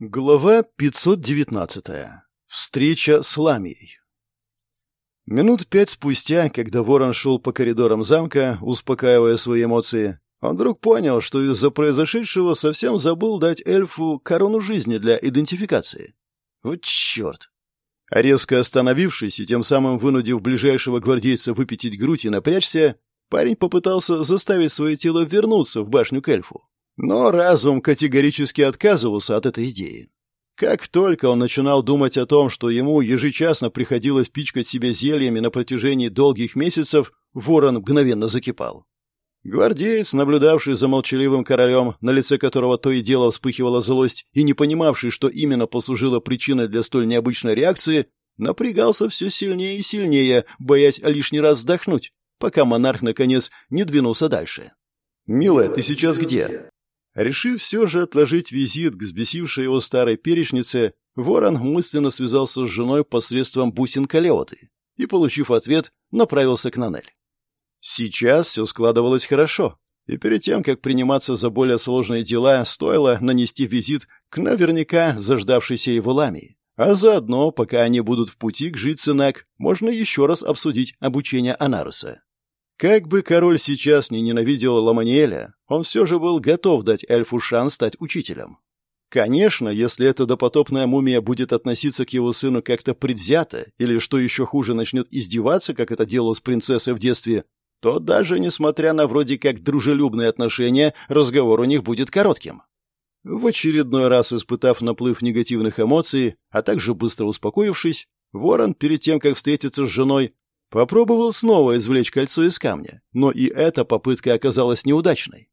Глава 519. Встреча с Ламией. Минут пять спустя, когда Ворон шел по коридорам замка, успокаивая свои эмоции, он вдруг понял, что из-за произошедшего совсем забыл дать эльфу корону жизни для идентификации. Вот черт! резко остановившись и тем самым вынудив ближайшего гвардейца выпятить грудь и напрячься, парень попытался заставить свое тело вернуться в башню к эльфу. Но разум категорически отказывался от этой идеи. Как только он начинал думать о том, что ему ежечасно приходилось пичкать себя зельями на протяжении долгих месяцев, ворон мгновенно закипал. Гвардеец, наблюдавший за молчаливым королем, на лице которого то и дело вспыхивала злость, и не понимавший, что именно послужило причиной для столь необычной реакции, напрягался все сильнее и сильнее, боясь лишний раз вздохнуть, пока монарх, наконец, не двинулся дальше. «Милая, ты сейчас где?» Решив все же отложить визит к взбесившей его старой перечнице, Ворон мысленно связался с женой посредством бусин Калеоты и, получив ответ, направился к Нанель. Сейчас все складывалось хорошо, и перед тем, как приниматься за более сложные дела, стоило нанести визит к наверняка заждавшейся его ламии. А заодно, пока они будут в пути к Жицинак, можно еще раз обсудить обучение Анаруса. Как бы король сейчас не ненавидел Ламаниэля, он все же был готов дать эльфу шанс стать учителем. Конечно, если эта допотопная мумия будет относиться к его сыну как-то предвзято, или, что еще хуже, начнет издеваться, как это делал с принцессой в детстве, то даже несмотря на вроде как дружелюбные отношения, разговор у них будет коротким. В очередной раз испытав наплыв негативных эмоций, а также быстро успокоившись, Ворон, перед тем, как встретиться с женой, Попробовал снова извлечь кольцо из камня, но и эта попытка оказалась неудачной.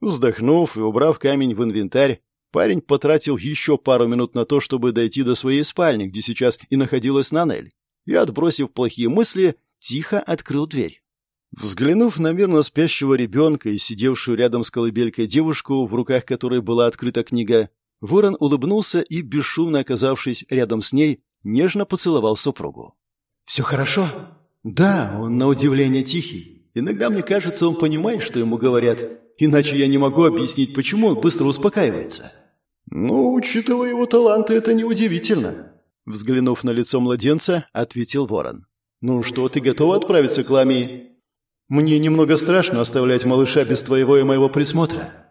Вздохнув и убрав камень в инвентарь, парень потратил еще пару минут на то, чтобы дойти до своей спальни, где сейчас и находилась Нанель, и, отбросив плохие мысли, тихо открыл дверь. Взглянув на мирно спящего ребенка и сидевшую рядом с колыбелькой девушку, в руках которой была открыта книга, Ворон улыбнулся и, бесшумно оказавшись рядом с ней, нежно поцеловал супругу. «Все хорошо?» Да, он на удивление тихий. Иногда мне кажется, он понимает, что ему говорят. Иначе я не могу объяснить, почему он быстро успокаивается. Ну, учитывая его таланты, это неудивительно. Взглянув на лицо младенца, ответил Ворон. Ну что, ты готова отправиться к Ламии? Мне немного страшно оставлять малыша без твоего и моего присмотра.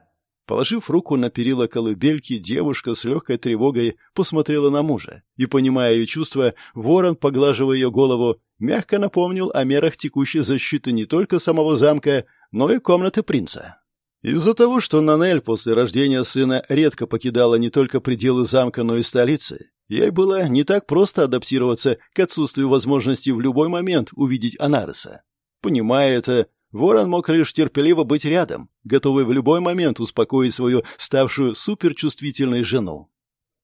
Положив руку на перила колыбельки, девушка с легкой тревогой посмотрела на мужа, и, понимая ее чувства, ворон, поглаживая ее голову, мягко напомнил о мерах текущей защиты не только самого замка, но и комнаты принца. Из-за того, что Нанель после рождения сына редко покидала не только пределы замка, но и столицы, ей было не так просто адаптироваться к отсутствию возможности в любой момент увидеть Анареса. Понимая это, Ворон мог лишь терпеливо быть рядом, готовый в любой момент успокоить свою ставшую суперчувствительной жену.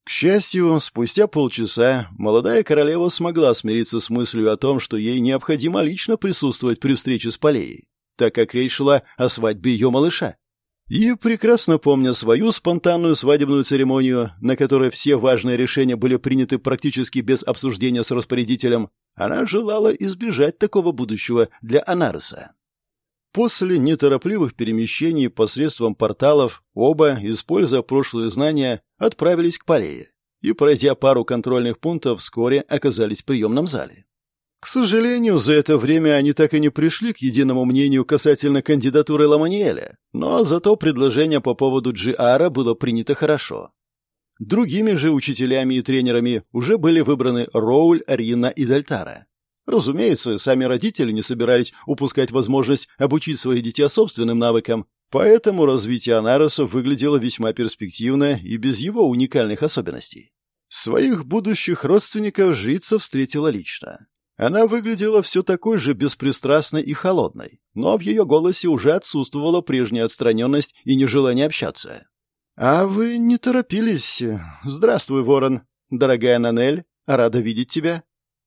К счастью, спустя полчаса молодая королева смогла смириться с мыслью о том, что ей необходимо лично присутствовать при встрече с Полеей, так как речь шла о свадьбе ее малыша. И, прекрасно помня свою спонтанную свадебную церемонию, на которой все важные решения были приняты практически без обсуждения с распорядителем, она желала избежать такого будущего для Анареса. После неторопливых перемещений посредством порталов оба, используя прошлые знания, отправились к Полее и, пройдя пару контрольных пунктов, вскоре оказались в приемном зале. К сожалению, за это время они так и не пришли к единому мнению касательно кандидатуры Ламаниэля, но зато предложение по поводу Джиара было принято хорошо. Другими же учителями и тренерами уже были выбраны Роуль, Рина и Дальтара. Разумеется, сами родители не собирались упускать возможность обучить своих детей собственным навыкам, поэтому развитие Анароса выглядело весьма перспективно и без его уникальных особенностей. Своих будущих родственников жрица встретила лично. Она выглядела все такой же беспристрастной и холодной, но в ее голосе уже отсутствовала прежняя отстраненность и нежелание общаться. «А вы не торопились. Здравствуй, Ворон. Дорогая Нанель, рада видеть тебя.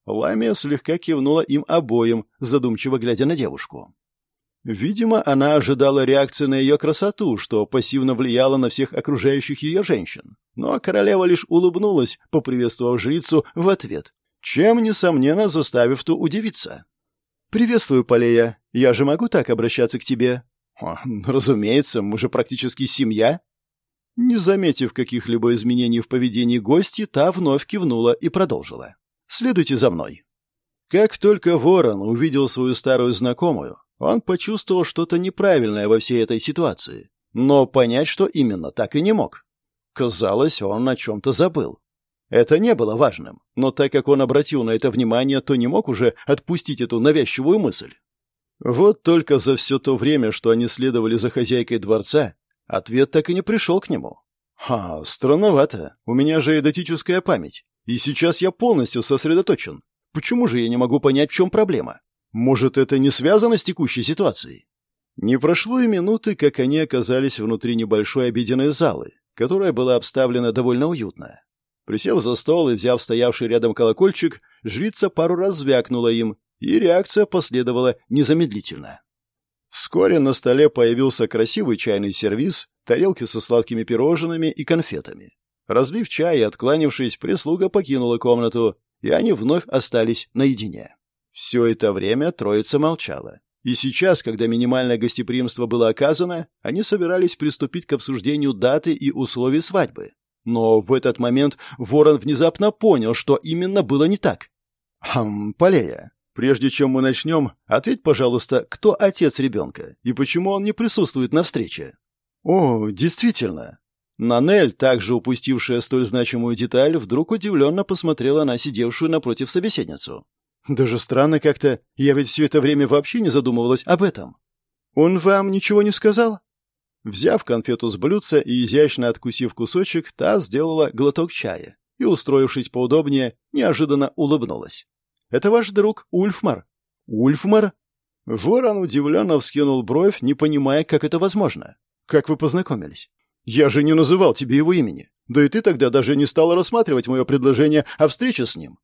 Ламия слегка кивнула им обоим, задумчиво глядя на девушку. Видимо, она ожидала реакции на ее красоту, что пассивно влияло на всех окружающих ее женщин. Но королева лишь улыбнулась, поприветствовав жрицу в ответ, чем, несомненно, заставив ту удивиться. «Приветствую, Полея. Я же могу так обращаться к тебе?» О, «Разумеется, мы же практически семья». Не заметив каких-либо изменений в поведении гости, та вновь кивнула и продолжила. «Следуйте за мной». Как только Ворон увидел свою старую знакомую, он почувствовал что-то неправильное во всей этой ситуации, но понять, что именно, так и не мог. Казалось, он о чем-то забыл. Это не было важным, но так как он обратил на это внимание, то не мог уже отпустить эту навязчивую мысль. Вот только за все то время, что они следовали за хозяйкой дворца, ответ так и не пришел к нему. Ха, странновато. У меня же эдотическая память. И сейчас я полностью сосредоточен. Почему же я не могу понять, в чем проблема? Может, это не связано с текущей ситуацией? Не прошло и минуты, как они оказались внутри небольшой обеденной залы, которая была обставлена довольно уютно. Присев за стол и взяв стоявший рядом колокольчик, жрица пару раз звякнула им, и реакция последовала незамедлительно. Вскоре на столе появился красивый чайный сервиз, тарелки со сладкими пирожными и конфетами. Разлив чай и откланившись, прислуга покинула комнату, и они вновь остались наедине. Все это время троица молчала. И сейчас, когда минимальное гостеприимство было оказано, они собирались приступить к обсуждению даты и условий свадьбы. Но в этот момент Ворон внезапно понял, что именно было не так. «Хм, Полея, прежде чем мы начнем, ответь, пожалуйста, кто отец ребенка и почему он не присутствует на встрече?» «О, действительно». Нанель, также упустившая столь значимую деталь, вдруг удивленно посмотрела на сидевшую напротив собеседницу. «Даже странно как-то, я ведь все это время вообще не задумывалась об этом. Он вам ничего не сказал?» Взяв конфету с блюдца и изящно откусив кусочек, та сделала глоток чая и, устроившись поудобнее, неожиданно улыбнулась. «Это ваш друг Ульфмар?» «Ульфмар?» Ворон удивленно вскинул бровь, не понимая, как это возможно. «Как вы познакомились?» «Я же не называл тебе его имени. Да и ты тогда даже не стала рассматривать мое предложение о встрече с ним».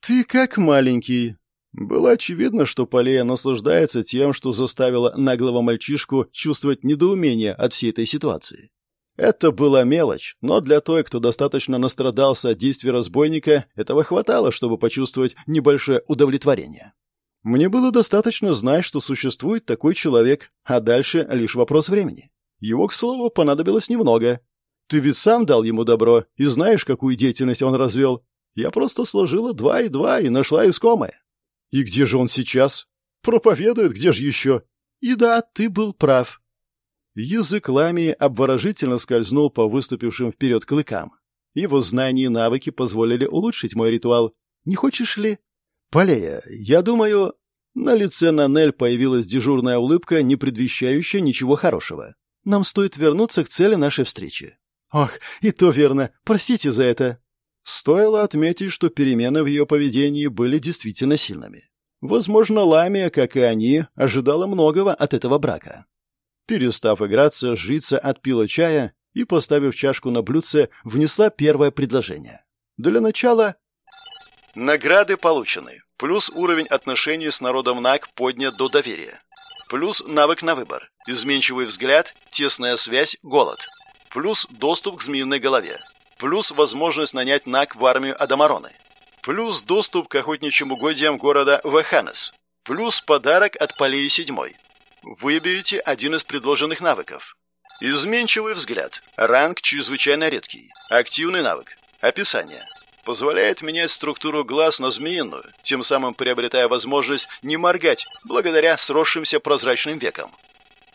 «Ты как маленький», было очевидно, что Полея наслаждается тем, что заставила наглого мальчишку чувствовать недоумение от всей этой ситуации. Это была мелочь, но для той, кто достаточно настрадался от действий разбойника, этого хватало, чтобы почувствовать небольшое удовлетворение. Мне было достаточно знать, что существует такой человек, а дальше лишь вопрос времени. Его, к слову, понадобилось немного. Ты ведь сам дал ему добро, и знаешь, какую деятельность он развел. Я просто сложила два и два и нашла искомое. И где же он сейчас? Проповедует, где же еще? И да, ты был прав. Язык Ламии обворожительно скользнул по выступившим вперед клыкам. Его знания и навыки позволили улучшить мой ритуал. Не хочешь ли? Полея, я думаю... На лице Нанель появилась дежурная улыбка, не предвещающая ничего хорошего. Нам стоит вернуться к цели нашей встречи. Ох, и то верно. Простите за это. Стоило отметить, что перемены в ее поведении были действительно сильными. Возможно, Ламия, как и они, ожидала многого от этого брака. Перестав играться, жрица отпила чая и, поставив чашку на блюдце, внесла первое предложение. Для начала... Награды получены. Плюс уровень отношений с народом Наг поднят до доверия. Плюс навык на выбор. Изменчивый взгляд, тесная связь, голод. Плюс доступ к змеиной голове. Плюс возможность нанять НАК в армию Адамароны. Плюс доступ к охотничьим угодьям города Ваханес. Плюс подарок от Полей седьмой. Выберите один из предложенных навыков. Изменчивый взгляд. Ранг чрезвычайно редкий. Активный навык. Описание. Позволяет менять структуру глаз на змеиную, тем самым приобретая возможность не моргать благодаря сросшимся прозрачным векам.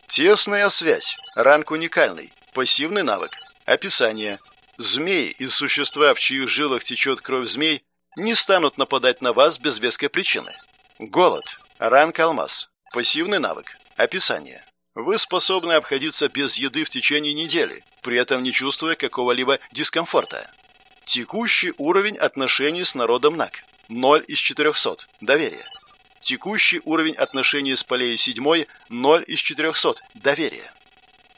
Тесная связь. Ранг уникальный. Пассивный навык. Описание. Змеи из существа, в чьих жилах течет кровь змей, не станут нападать на вас без веской причины. Голод. Ранг алмаз. Пассивный навык. Описание. Вы способны обходиться без еды в течение недели, при этом не чувствуя какого-либо дискомфорта. Текущий уровень отношений с народом НАК. 0 из 400. Доверие. Текущий уровень отношений с полей 7. 0 из 400. Доверие.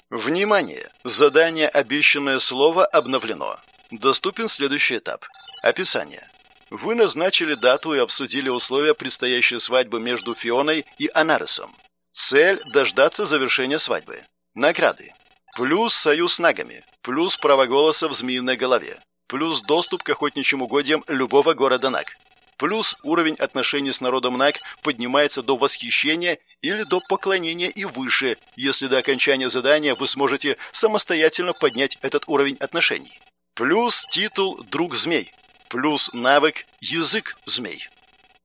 Внимание! Задание «Обещанное слово» обновлено. Доступен следующий этап. Описание. Вы назначили дату и обсудили условия предстоящей свадьбы между Фионой и Анаресом. Цель – дождаться завершения свадьбы. Награды. Плюс союз с нагами. Плюс право голоса в змеиной голове. Плюс доступ к охотничьим угодьям любого города Наг. Плюс уровень отношений с народом Наг поднимается до восхищения или до поклонения и выше, если до окончания задания вы сможете самостоятельно поднять этот уровень отношений. Плюс титул «Друг змей». Плюс навык «Язык змей».